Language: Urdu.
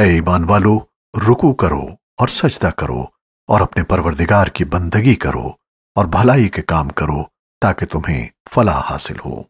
اے ایمان والو رکو کرو اور سجدہ کرو اور اپنے پروردگار کی بندگی کرو اور بھلائی کے کام کرو تاکہ تمہیں فلاح حاصل ہو۔